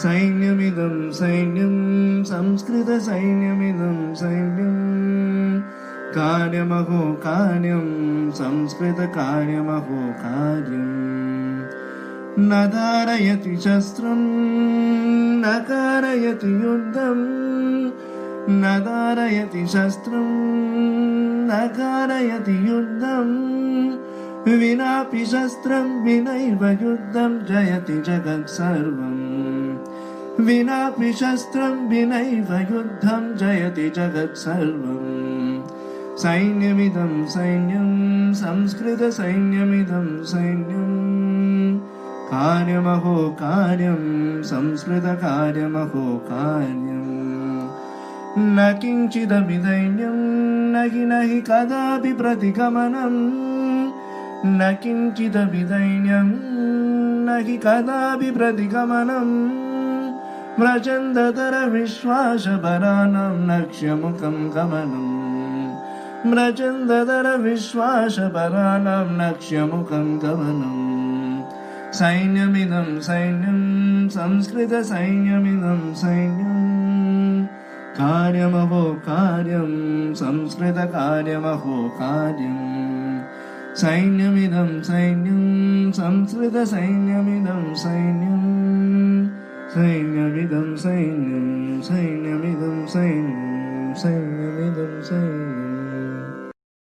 सैन्यमिदं सैन्यं संस्कृतसैन्यमिदं सैन्यम् कार्यमहो कार्यं संस्कृतकार्यमहो कार्यम्। न धारयति शस्त्रं न कारयति युद्धम्। न धारयति शस्त्रं न कारयति युद्धम्। विनापि शस्त्रं विनैव युद्धं जयति जगत् सर्वम् विनापि शस्त्रं विनैव युद्धं जयति जगत् सर्वम् सैन्यमिदं सैन्यं संस्कृतसैन्यमिदं सैन्यम् कार्यमहो कार्यं संस्कृतकार्यमहो कार्यम् न किञ्चिदभिदैन्यं न हि न हि कदापि प्रतिगमनम् न किञ्चिदभिदैन्यं न हि कदापि प्रतिगमनम् व्रजन्दतरविश्वासपराणां लक्ष्यमुखं गमनम् व्रजन्दतरविश्वासपराणां लक्ष्यमुखं गमनम् सैन्यमिदं सैन्यं संस्कृतसैन्यमिदं सैन्यम्। कार्यमहो कार्यं संस्कृतकार्यमहो कार्यम्। सैन्यमिदं सैन्यं संस्कृतसैन्यमिदं सैन्यम् सैन्यमिदं सैन्यं सैन्यमिदं सैन्यं सैन्यमिदं सैन्यम्